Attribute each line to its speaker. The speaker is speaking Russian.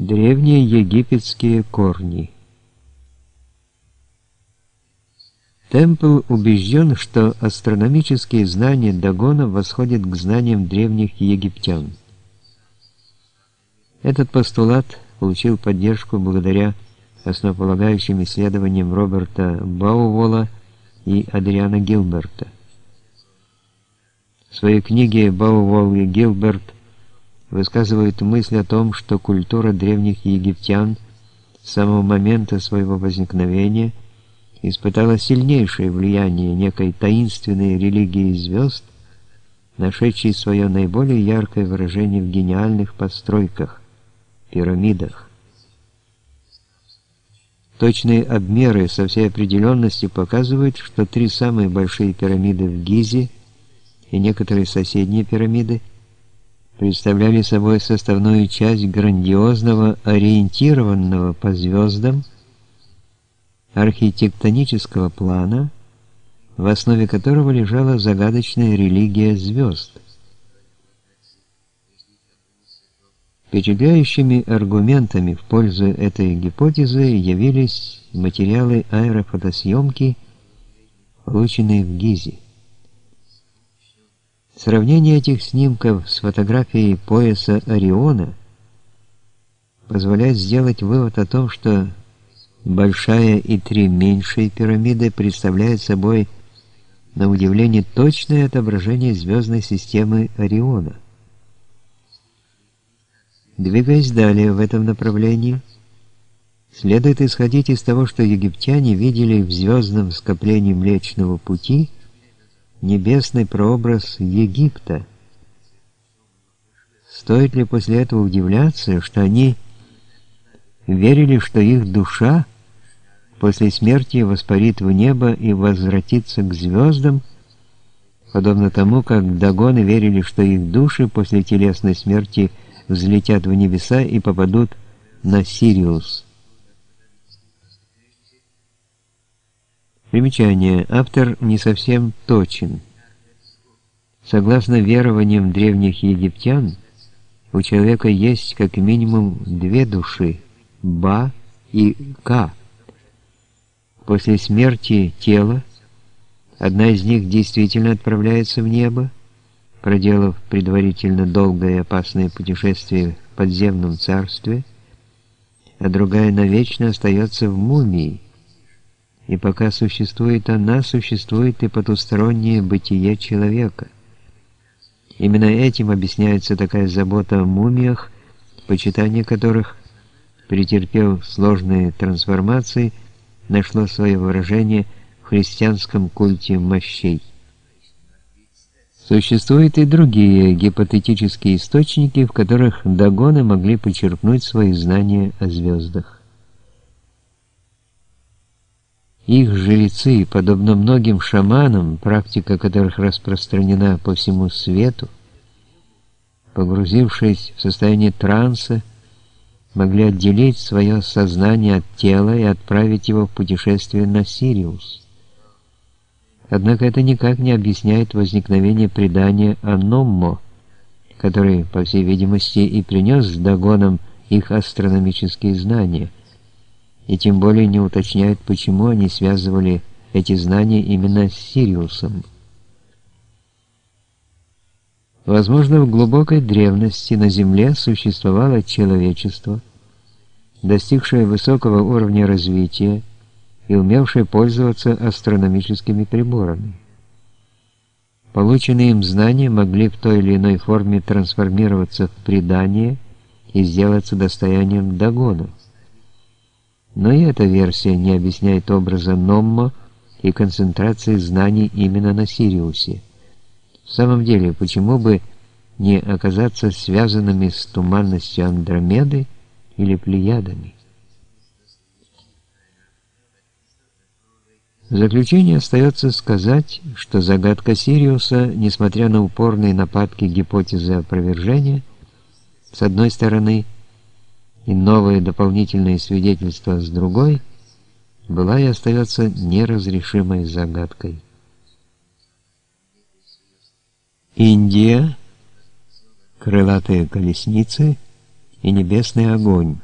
Speaker 1: Древние египетские корни Темпл убежден, что астрономические знания Дагона восходят к знаниям древних египтян. Этот постулат получил поддержку благодаря основополагающим исследованиям Роберта Бауэлла и Адриана Гилберта. В своей книге Бауэлл и Гилберт высказывают мысль о том, что культура древних египтян с самого момента своего возникновения испытала сильнейшее влияние некой таинственной религии звезд, нашедшей свое наиболее яркое выражение в гениальных постройках, пирамидах. Точные обмеры со всей определенностью показывают, что три самые большие пирамиды в Гизе и некоторые соседние пирамиды – представляли собой составную часть грандиозного ориентированного по звездам архитектонического плана, в основе которого лежала загадочная религия звезд. Впечатляющими аргументами в пользу этой гипотезы явились материалы аэрофотосъемки, полученные в Гизе. Сравнение этих снимков с фотографией пояса Ориона позволяет сделать вывод о том, что большая и три меньшие пирамиды представляют собой на удивление точное отображение звездной системы Ориона. Двигаясь далее в этом направлении, следует исходить из того, что египтяне видели в звездном скоплении Млечного Пути – небесный прообраз Египта. Стоит ли после этого удивляться, что они верили, что их душа после смерти воспарит в небо и возвратится к звездам, подобно тому, как Дагоны верили, что их души после телесной смерти взлетят в небеса и попадут на Сириус. Примечание. Автор не совсем точен. Согласно верованиям древних египтян, у человека есть как минимум две души – Ба и Ка. После смерти тела одна из них действительно отправляется в небо, проделав предварительно долгое и опасное путешествие в подземном царстве, а другая навечно остается в мумии – и пока существует она, существует и потустороннее бытие человека. Именно этим объясняется такая забота о мумиях, почитание которых, претерпев сложные трансформации, нашло свое выражение в христианском культе мощей. Существуют и другие гипотетические источники, в которых догоны могли почерпнуть свои знания о звездах. Их жрецы, подобно многим шаманам, практика которых распространена по всему свету, погрузившись в состояние транса, могли отделить свое сознание от тела и отправить его в путешествие на Сириус. Однако это никак не объясняет возникновение предания о Номмо, который, по всей видимости, и принес с Дагоном их астрономические знания – и тем более не уточняют, почему они связывали эти знания именно с Сириусом. Возможно, в глубокой древности на Земле существовало человечество, достигшее высокого уровня развития и умевшее пользоваться астрономическими приборами. Полученные им знания могли в той или иной форме трансформироваться в предание и сделаться достоянием догонов. Но и эта версия не объясняет образа Номма и концентрации знаний именно на Сириусе. В самом деле, почему бы не оказаться связанными с туманностью Андромеды или Плеядами? В заключение остается сказать, что загадка Сириуса, несмотря на упорные нападки гипотезы опровержения, с одной стороны – и новые дополнительные свидетельства с другой, была и остается неразрешимой загадкой. Индия, крылатые колесницы и небесный огонь.